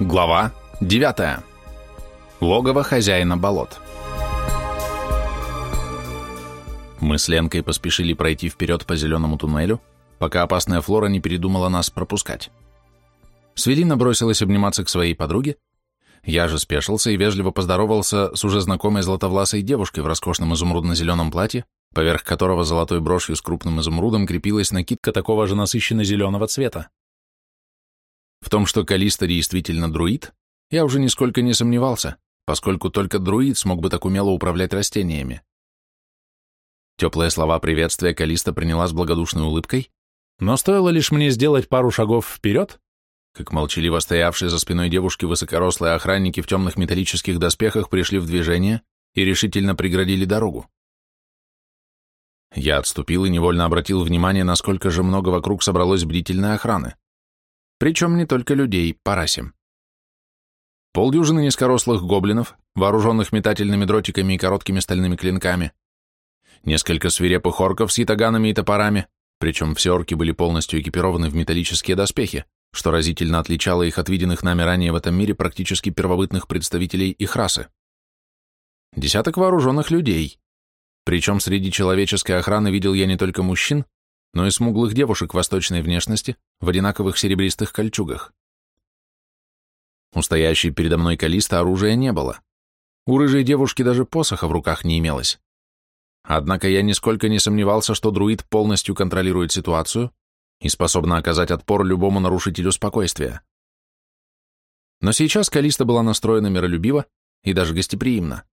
Глава 9. Логово хозяина болот. Мы с Ленкой поспешили пройти вперед по зеленому туннелю, пока опасная флора не передумала нас пропускать. Свелина бросилась обниматься к своей подруге, я же спешился и вежливо поздоровался с уже знакомой златовласой девушкой в роскошном изумрудно-зеленом платье, поверх которого золотой брошью с крупным изумрудом крепилась накидка такого же насыщенно-зеленого цвета. В том, что Калиста действительно друид, я уже нисколько не сомневался, поскольку только друид смог бы так умело управлять растениями. Теплые слова приветствия Калиста приняла с благодушной улыбкой, но стоило лишь мне сделать пару шагов вперед, как молчаливо стоявшие за спиной девушки высокорослые охранники в темных металлических доспехах пришли в движение и решительно преградили дорогу. Я отступил и невольно обратил внимание, насколько же много вокруг собралось бдительной охраны. Причем не только людей, парасим. Полдюжины низкорослых гоблинов, вооруженных метательными дротиками и короткими стальными клинками, несколько свирепых орков с ятаганами и топорами, причем все орки были полностью экипированы в металлические доспехи, что разительно отличало их от виденных нами ранее в этом мире практически первобытных представителей их расы. Десяток вооруженных людей, причем среди человеческой охраны видел я не только мужчин, но и смуглых девушек восточной внешности в одинаковых серебристых кольчугах. У стоящей передо мной Калиста оружия не было. У рыжей девушки даже посоха в руках не имелось. Однако я нисколько не сомневался, что друид полностью контролирует ситуацию и способна оказать отпор любому нарушителю спокойствия. Но сейчас Калиста была настроена миролюбиво и даже гостеприимно.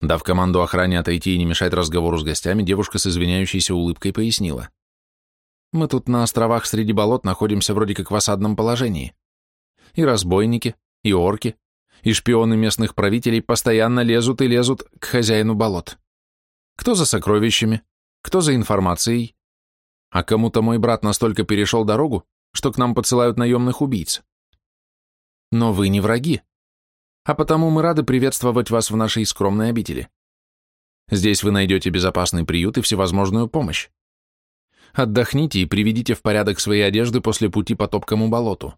Дав команду охране отойти и не мешать разговору с гостями, девушка с извиняющейся улыбкой пояснила. «Мы тут на островах среди болот находимся вроде как в осадном положении. И разбойники, и орки, и шпионы местных правителей постоянно лезут и лезут к хозяину болот. Кто за сокровищами, кто за информацией. А кому-то мой брат настолько перешел дорогу, что к нам подсылают наемных убийц. Но вы не враги, а потому мы рады приветствовать вас в нашей скромной обители. Здесь вы найдете безопасный приют и всевозможную помощь. Отдохните и приведите в порядок свои одежды после пути по топкому болоту.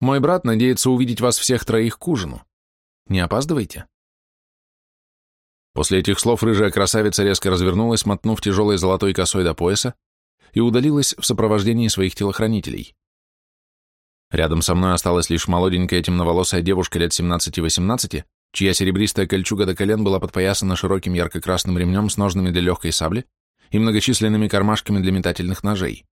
Мой брат надеется увидеть вас всех троих к ужину. Не опаздывайте. После этих слов рыжая красавица резко развернулась, мотнув тяжелой золотой косой до пояса, и удалилась в сопровождении своих телохранителей. Рядом со мной осталась лишь молоденькая темноволосая девушка лет 17-18, чья серебристая кольчуга до колен была подпоясана широким ярко-красным ремнем с ножными для легкой сабли и многочисленными кармашками для метательных ножей.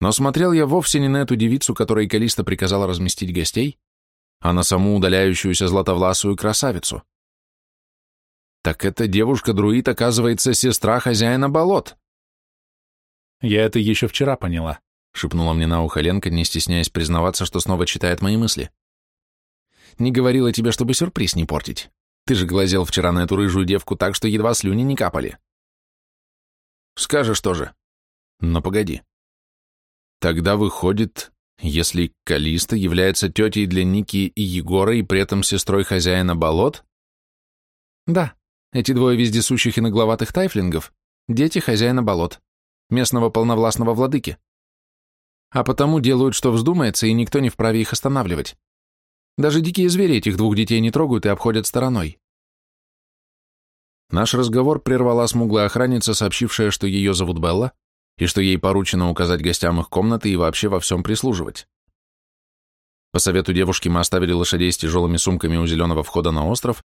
Но смотрел я вовсе не на эту девицу, которой Калиста приказала разместить гостей, а на саму удаляющуюся златовласую красавицу. Так эта девушка-друид, оказывается, сестра хозяина болот. Я это еще вчера поняла. — шепнула мне на ухо Ленка, не стесняясь признаваться, что снова читает мои мысли. «Не говорила тебе, чтобы сюрприз не портить. Ты же глазел вчера на эту рыжую девку так, что едва слюни не капали». «Скажешь тоже». «Но погоди. Тогда выходит, если Калиста является тетей для Ники и Егора и при этом сестрой хозяина болот?» «Да, эти двое вездесущих и нагловатых тайфлингов — дети хозяина болот, местного полновластного владыки а потому делают, что вздумается, и никто не вправе их останавливать. Даже дикие звери этих двух детей не трогают и обходят стороной. Наш разговор прервала смуглая охранница, сообщившая, что ее зовут Белла, и что ей поручено указать гостям их комнаты и вообще во всем прислуживать. По совету девушки мы оставили лошадей с тяжелыми сумками у зеленого входа на остров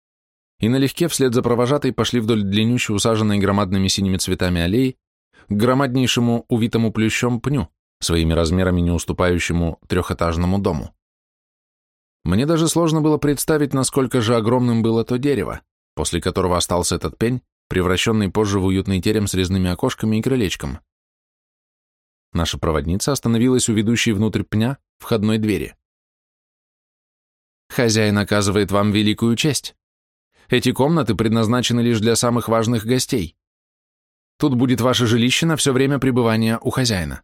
и налегке вслед за провожатой пошли вдоль длиннющей, усаженной громадными синими цветами аллеи, к громаднейшему, увитому плющом пню, своими размерами не уступающему трехэтажному дому. Мне даже сложно было представить, насколько же огромным было то дерево, после которого остался этот пень, превращенный позже в уютный терем с резными окошками и крылечком. Наша проводница остановилась у ведущей внутрь пня входной двери. «Хозяин оказывает вам великую честь. Эти комнаты предназначены лишь для самых важных гостей. Тут будет ваше жилище на все время пребывания у хозяина.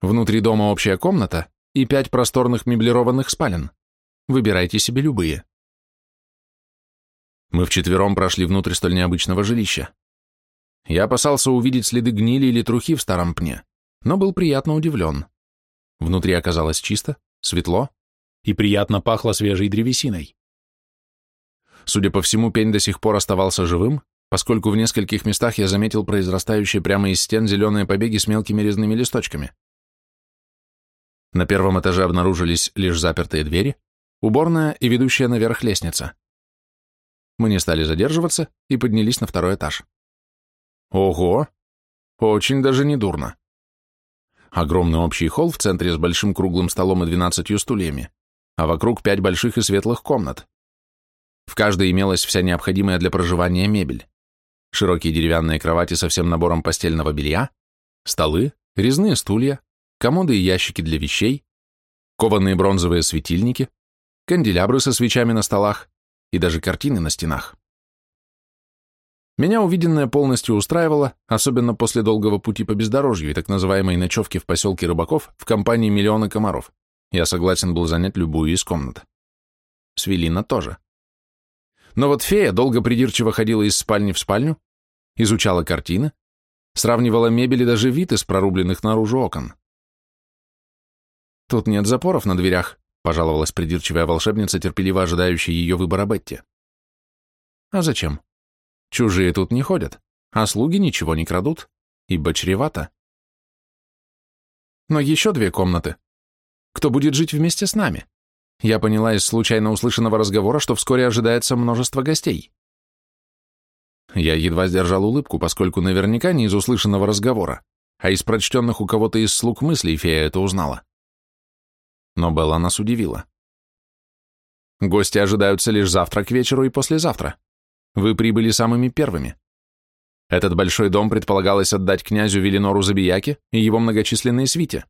Внутри дома общая комната и пять просторных меблированных спален. Выбирайте себе любые. Мы вчетвером прошли внутрь столь необычного жилища. Я опасался увидеть следы гнили или трухи в старом пне, но был приятно удивлен. Внутри оказалось чисто, светло и приятно пахло свежей древесиной. Судя по всему, пень до сих пор оставался живым, поскольку в нескольких местах я заметил произрастающие прямо из стен зеленые побеги с мелкими резными листочками. На первом этаже обнаружились лишь запертые двери, уборная и ведущая наверх лестница. Мы не стали задерживаться и поднялись на второй этаж. Ого! Очень даже не дурно. Огромный общий холл в центре с большим круглым столом и двенадцатью стульями, а вокруг пять больших и светлых комнат. В каждой имелась вся необходимая для проживания мебель. Широкие деревянные кровати со всем набором постельного белья, столы, резные стулья, комоды и ящики для вещей, кованые бронзовые светильники, канделябры со свечами на столах и даже картины на стенах. Меня увиденное полностью устраивало, особенно после долгого пути по бездорожью и так называемой ночевки в поселке рыбаков в компании миллиона комаров. Я согласен был занять любую из комнат. Свелина тоже. Но вот фея долго придирчиво ходила из спальни в спальню, изучала картины, сравнивала мебель и даже вид из прорубленных наружу окон. «Тут нет запоров на дверях», — пожаловалась придирчивая волшебница, терпеливо ожидающая ее выбора Бетти. «А зачем? Чужие тут не ходят, а слуги ничего не крадут, ибо чревато. Но еще две комнаты. Кто будет жить вместе с нами? Я поняла из случайно услышанного разговора, что вскоре ожидается множество гостей. Я едва сдержал улыбку, поскольку наверняка не из услышанного разговора, а из прочтенных у кого-то из слуг мыслей фея это узнала. Но Белла нас удивила. Гости ожидаются лишь завтра к вечеру и послезавтра. Вы прибыли самыми первыми. Этот большой дом предполагалось отдать князю Велинору Забияке и его многочисленной свите.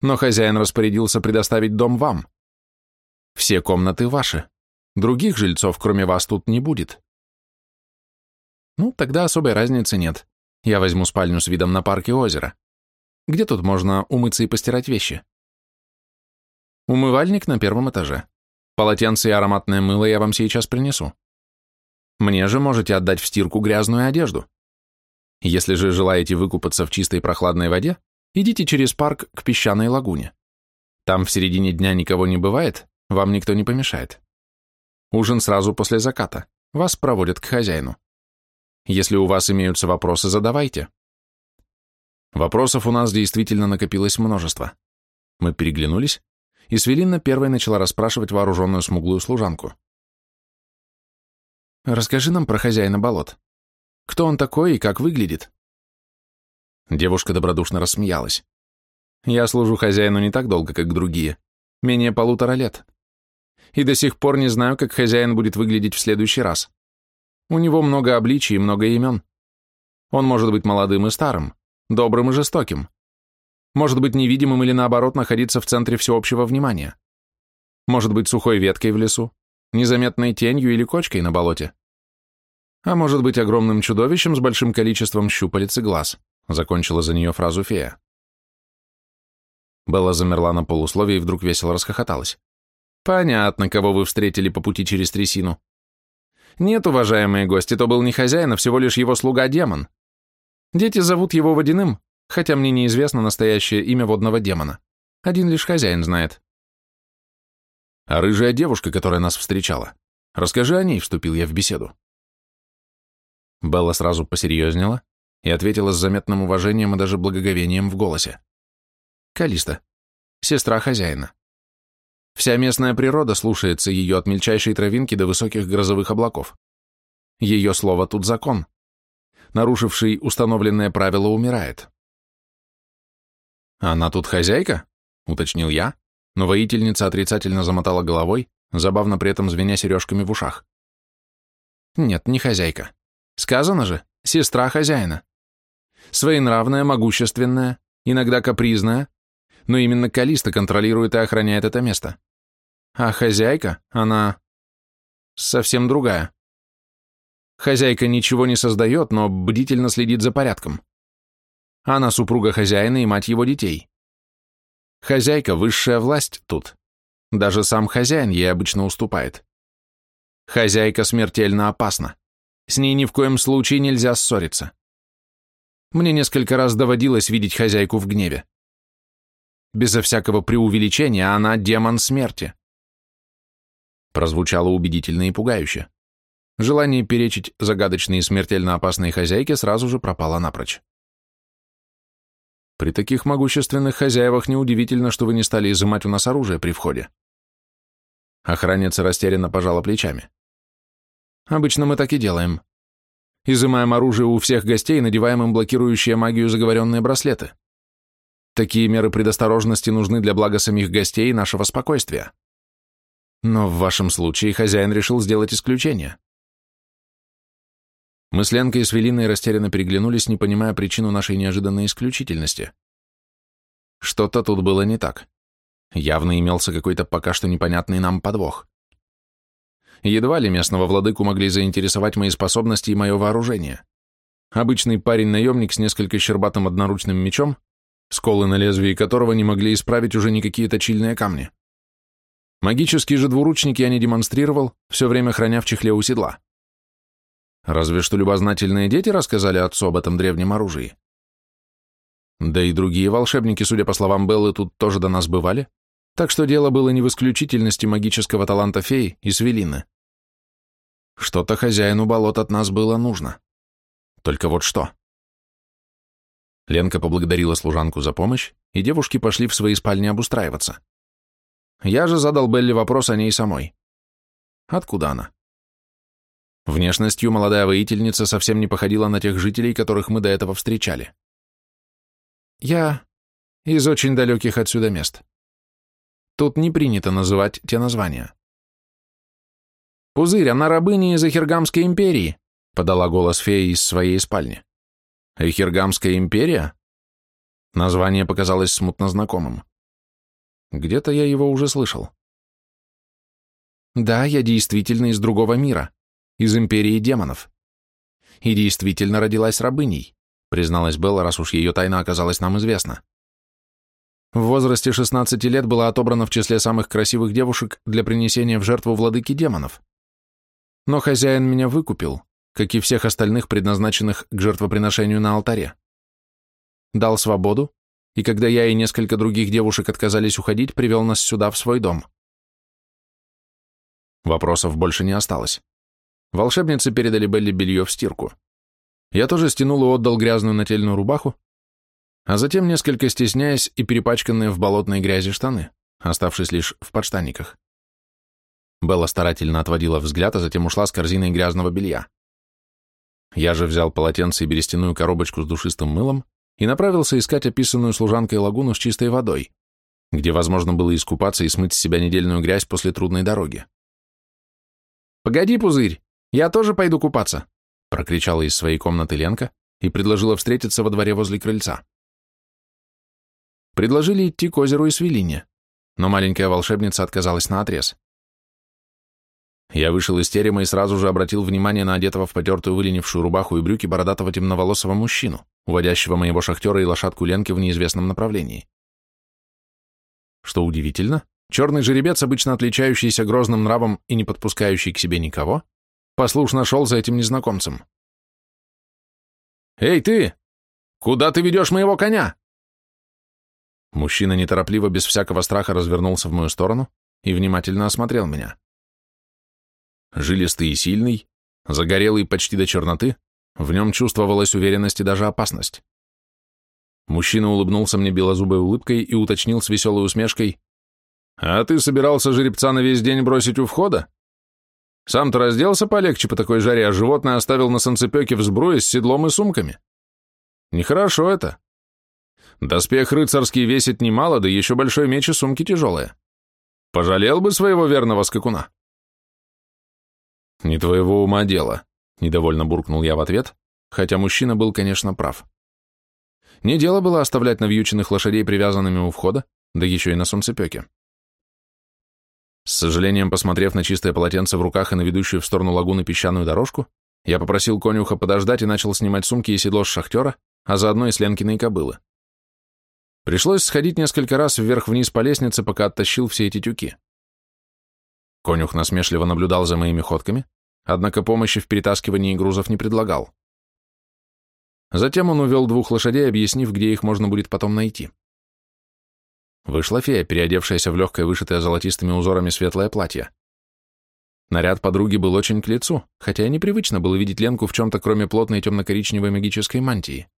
Но хозяин распорядился предоставить дом вам. Все комнаты ваши. Других жильцов, кроме вас, тут не будет. Ну, тогда особой разницы нет. Я возьму спальню с видом на парк и озеро. Где тут можно умыться и постирать вещи? Умывальник на первом этаже. Полотенце и ароматное мыло я вам сейчас принесу. Мне же можете отдать в стирку грязную одежду. Если же желаете выкупаться в чистой прохладной воде, идите через парк к песчаной лагуне. Там в середине дня никого не бывает, вам никто не помешает. Ужин сразу после заката. Вас проводят к хозяину. Если у вас имеются вопросы, задавайте. Вопросов у нас действительно накопилось множество. Мы переглянулись, и Свелинна первой начала расспрашивать вооруженную смуглую служанку. Расскажи нам про хозяина болот. Кто он такой и как выглядит?» Девушка добродушно рассмеялась. «Я служу хозяину не так долго, как другие. Менее полутора лет. И до сих пор не знаю, как хозяин будет выглядеть в следующий раз. У него много обличий и много имен. Он может быть молодым и старым, добрым и жестоким. Может быть невидимым или наоборот находиться в центре всеобщего внимания. Может быть сухой веткой в лесу, незаметной тенью или кочкой на болоте. А может быть огромным чудовищем с большим количеством щупалец и глаз, закончила за нее фразу фея. Белла замерла на полусловие и вдруг весело расхохоталась. Понятно, кого вы встретили по пути через трясину. Нет, уважаемые гости, то был не хозяин, а всего лишь его слуга-демон. Дети зовут его Водяным, хотя мне неизвестно настоящее имя водного демона. Один лишь хозяин знает. А рыжая девушка, которая нас встречала? Расскажи о ней, вступил я в беседу. Белла сразу посерьезнела и ответила с заметным уважением и даже благоговением в голосе. Калиста, сестра хозяина. Вся местная природа слушается ее от мельчайшей травинки до высоких грозовых облаков. Ее слово тут закон. Нарушивший установленное правило умирает. «Она тут хозяйка?» — уточнил я, но воительница отрицательно замотала головой, забавно при этом звеня сережками в ушах. Нет, не хозяйка. Сказано же, сестра хозяина. Своенравная, могущественная, иногда капризная, но именно Калиста контролирует и охраняет это место. А хозяйка, она совсем другая. Хозяйка ничего не создает, но бдительно следит за порядком. Она супруга хозяина и мать его детей. Хозяйка – высшая власть тут. Даже сам хозяин ей обычно уступает. Хозяйка смертельно опасна. С ней ни в коем случае нельзя ссориться. Мне несколько раз доводилось видеть хозяйку в гневе. Безо всякого преувеличения, она демон смерти. Прозвучало убедительно и пугающе. Желание перечить загадочной и смертельно опасной хозяйке сразу же пропало напрочь. При таких могущественных хозяевах неудивительно, что вы не стали изымать у нас оружие при входе. Охранница растерянно пожала плечами. Обычно мы так и делаем. Изымаем оружие у всех гостей и надеваем им блокирующие магию заговоренные браслеты. Такие меры предосторожности нужны для блага самих гостей и нашего спокойствия. Но в вашем случае хозяин решил сделать исключение. Мы с Ленкой и с Велиной растерянно переглянулись, не понимая причину нашей неожиданной исключительности. Что-то тут было не так. Явно имелся какой-то пока что непонятный нам подвох. Едва ли местного владыку могли заинтересовать мои способности и мое вооружение. Обычный парень-наемник с несколько щербатым одноручным мечом, сколы на лезвии которого не могли исправить уже никакие точильные камни. Магические же двуручники я не демонстрировал, все время храня в чехле у седла. Разве что любознательные дети рассказали отцу об этом древнем оружии. Да и другие волшебники, судя по словам Беллы, тут тоже до нас бывали, так что дело было не в исключительности магического таланта феи и свелины. Что-то хозяину болот от нас было нужно. Только вот что. Ленка поблагодарила служанку за помощь, и девушки пошли в свои спальни обустраиваться. Я же задал Белли вопрос о ней самой. Откуда она? Внешностью молодая воительница совсем не походила на тех жителей, которых мы до этого встречали. Я из очень далеких отсюда мест. Тут не принято называть те названия. «Пузырь, она рабыня из Эхергамской империи», — подала голос фея из своей спальни. «Эхергамская империя?» Название показалось смутно знакомым. Где-то я его уже слышал. Да, я действительно из другого мира из империи демонов. И действительно родилась рабыней, призналась Белла, раз уж ее тайна оказалась нам известна. В возрасте 16 лет была отобрана в числе самых красивых девушек для принесения в жертву владыки демонов. Но хозяин меня выкупил, как и всех остальных, предназначенных к жертвоприношению на алтаре. Дал свободу, и когда я и несколько других девушек отказались уходить, привел нас сюда, в свой дом. Вопросов больше не осталось. Волшебницы передали Белли белье в стирку. Я тоже стянул и отдал грязную нательную рубаху, а затем, несколько стесняясь и перепачканные в болотной грязи штаны, оставшись лишь в подштанниках. Белла старательно отводила взгляд, а затем ушла с корзиной грязного белья. Я же взял полотенце и берестяную коробочку с душистым мылом и направился искать описанную служанкой лагуну с чистой водой, где возможно было искупаться и смыть с себя недельную грязь после трудной дороги. «Погоди, пузырь!» «Я тоже пойду купаться», — прокричала из своей комнаты Ленка и предложила встретиться во дворе возле крыльца. Предложили идти к озеру и Свелине, но маленькая волшебница отказалась на отрез. Я вышел из терема и сразу же обратил внимание на одетого в потертую выленившую рубаху и брюки бородатого темноволосого мужчину, уводящего моего шахтера и лошадку Ленки в неизвестном направлении. Что удивительно, черный жеребец, обычно отличающийся грозным нравом и не подпускающий к себе никого, послушно шел за этим незнакомцем. «Эй, ты! Куда ты ведешь моего коня?» Мужчина неторопливо, без всякого страха, развернулся в мою сторону и внимательно осмотрел меня. Жилистый и сильный, загорелый почти до черноты, в нем чувствовалась уверенность и даже опасность. Мужчина улыбнулся мне белозубой улыбкой и уточнил с веселой усмешкой, «А ты собирался жеребца на весь день бросить у входа?» Сам-то разделся полегче по такой жаре, а животное оставил на санцепёке в сбруе с седлом и сумками. Нехорошо это. Доспех рыцарский весит немало, да еще большой меч и сумки тяжелые. Пожалел бы своего верного скакуна. Не твоего ума дело, недовольно буркнул я в ответ, хотя мужчина был, конечно, прав. Не дело было оставлять навьюченных лошадей привязанными у входа, да еще и на солнцепеке. С сожалением, посмотрев на чистое полотенце в руках и на ведущую в сторону лагуны песчаную дорожку, я попросил конюха подождать и начал снимать сумки и седло с шахтера, а заодно и с Ленкиной кобылы. Пришлось сходить несколько раз вверх-вниз по лестнице, пока оттащил все эти тюки. Конюх насмешливо наблюдал за моими ходками, однако помощи в перетаскивании грузов не предлагал. Затем он увел двух лошадей, объяснив, где их можно будет потом найти. Вышла фея, переодевшаяся в легкое, вышитое золотистыми узорами светлое платье. Наряд подруги был очень к лицу, хотя и непривычно было видеть Ленку в чем-то, кроме плотной темно-коричневой магической мантии.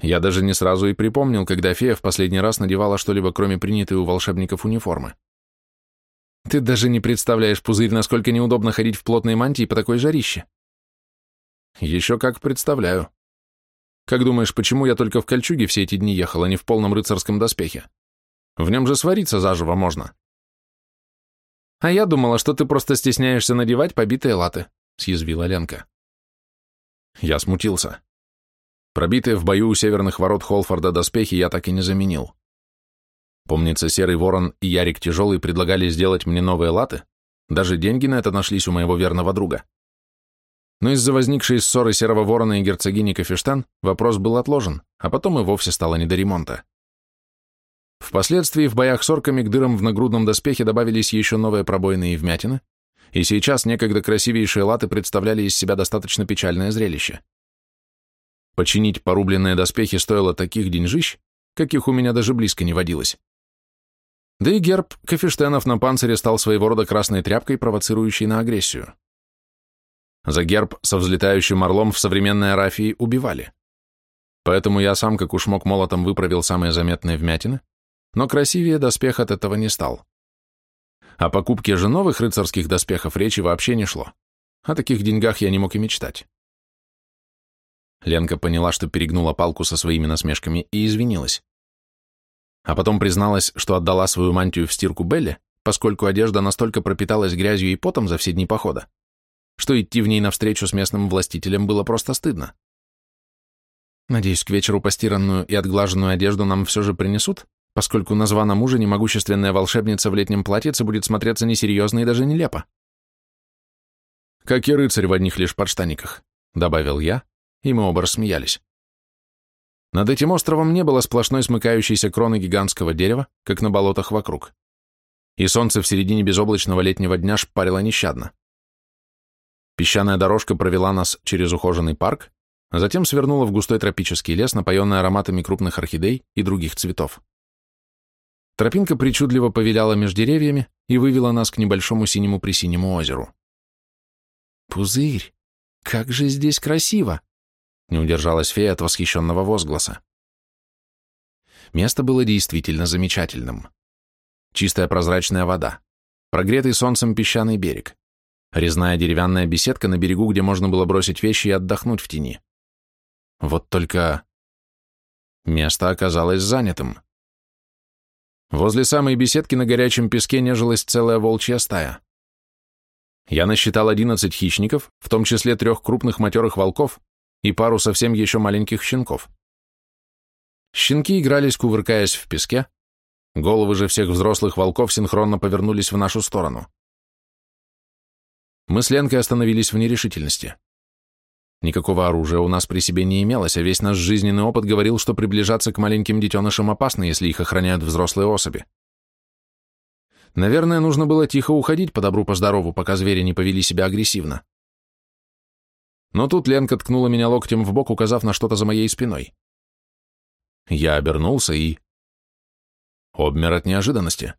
Я даже не сразу и припомнил, когда фея в последний раз надевала что-либо, кроме принятой у волшебников униформы. Ты даже не представляешь, Пузырь, насколько неудобно ходить в плотной мантии по такой жарище. Еще как представляю. Как думаешь, почему я только в кольчуге все эти дни ехал, а не в полном рыцарском доспехе? В нем же свариться заживо можно. А я думала, что ты просто стесняешься надевать побитые латы, съязвила Ленка. Я смутился. Пробитые в бою у северных ворот Холфорда доспехи я так и не заменил. Помнится, Серый Ворон и Ярик Тяжелый предлагали сделать мне новые латы, даже деньги на это нашлись у моего верного друга. Но из-за возникшей ссоры Серого Ворона и герцогини Кафештан вопрос был отложен, а потом и вовсе стало не до ремонта. Впоследствии в боях с орками к дырам в нагрудном доспехе добавились еще новые пробоины вмятины, и сейчас некогда красивейшие латы представляли из себя достаточно печальное зрелище. Починить порубленные доспехи стоило таких деньжищ, каких у меня даже близко не водилось. Да и герб Кафештенов на панцире стал своего рода красной тряпкой, провоцирующей на агрессию. За герб со взлетающим орлом в современной Арафии убивали. Поэтому я сам, как уж мог молотом, выправил самые заметные вмятины, но красивее доспех от этого не стал. О покупке же новых рыцарских доспехов речи вообще не шло. О таких деньгах я не мог и мечтать. Ленка поняла, что перегнула палку со своими насмешками и извинилась. А потом призналась, что отдала свою мантию в стирку Белле, поскольку одежда настолько пропиталась грязью и потом за все дни похода, что идти в ней навстречу с местным властителем было просто стыдно. Надеюсь, к вечеру постиранную и отглаженную одежду нам все же принесут, поскольку на званом ужине могущественная волшебница в летнем платьице будет смотреться несерьезно и даже нелепо. «Как и рыцарь в одних лишь подштаниках», — добавил я, и мы оба рассмеялись. Над этим островом не было сплошной смыкающейся кроны гигантского дерева, как на болотах вокруг. И солнце в середине безоблачного летнего дня шпарило нещадно. Песчаная дорожка провела нас через ухоженный парк, а затем свернула в густой тропический лес, напоенный ароматами крупных орхидей и других цветов. Тропинка причудливо повиляла между деревьями и вывела нас к небольшому синему-присинему озеру. «Пузырь! Как же здесь красиво!» Не удержалась фея от восхищенного возгласа. Место было действительно замечательным. Чистая прозрачная вода, прогретый солнцем песчаный берег, резная деревянная беседка на берегу, где можно было бросить вещи и отдохнуть в тени. Вот только место оказалось занятым. Возле самой беседки на горячем песке нежилась целая волчья стая. Я насчитал одиннадцать хищников, в том числе трех крупных матерых волков и пару совсем еще маленьких щенков. Щенки игрались, кувыркаясь в песке, головы же всех взрослых волков синхронно повернулись в нашу сторону. Мы с Ленкой остановились в нерешительности. Никакого оружия у нас при себе не имелось, а весь наш жизненный опыт говорил, что приближаться к маленьким детенышам опасно, если их охраняют взрослые особи. Наверное, нужно было тихо уходить по добру, по здорову, пока звери не повели себя агрессивно. Но тут Ленка ткнула меня локтем в бок, указав на что-то за моей спиной. Я обернулся и... Обмер от неожиданности.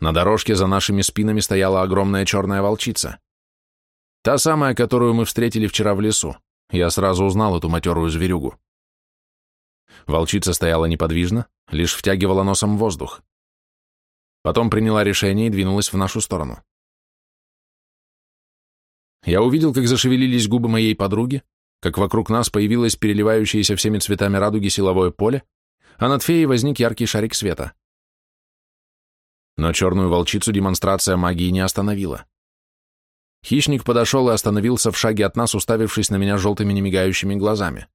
На дорожке за нашими спинами стояла огромная черная волчица. Та самая, которую мы встретили вчера в лесу. Я сразу узнал эту матерую зверюгу. Волчица стояла неподвижно, лишь втягивала носом воздух. Потом приняла решение и двинулась в нашу сторону. Я увидел, как зашевелились губы моей подруги, как вокруг нас появилось переливающееся всеми цветами радуги силовое поле, а над феей возник яркий шарик света. Но черную волчицу демонстрация магии не остановила. Хищник подошел и остановился в шаге от нас, уставившись на меня желтыми немигающими глазами.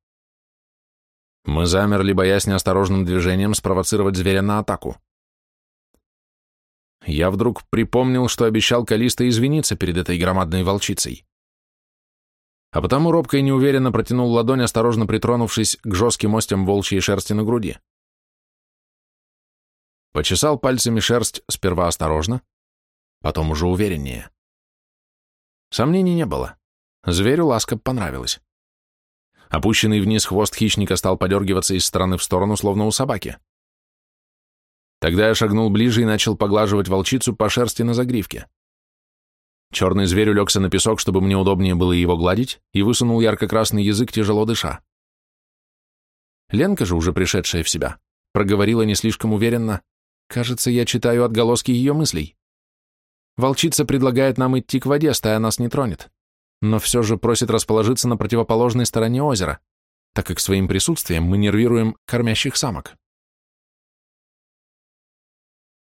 Мы замерли, боясь неосторожным движением спровоцировать зверя на атаку. Я вдруг припомнил, что обещал Калиста извиниться перед этой громадной волчицей. А потому робко и неуверенно протянул ладонь, осторожно притронувшись к жестким остям волчьей шерсти на груди. Почесал пальцами шерсть сперва осторожно, потом уже увереннее. Сомнений не было. Зверю ласка понравилась. Опущенный вниз хвост хищника стал подергиваться из стороны в сторону, словно у собаки. Тогда я шагнул ближе и начал поглаживать волчицу по шерсти на загривке. Черный зверь улегся на песок, чтобы мне удобнее было его гладить, и высунул ярко-красный язык, тяжело дыша. Ленка же, уже пришедшая в себя, проговорила не слишком уверенно. Кажется, я читаю отголоски ее мыслей. Волчица предлагает нам идти к воде, стая нас не тронет, но все же просит расположиться на противоположной стороне озера, так как своим присутствием мы нервируем кормящих самок.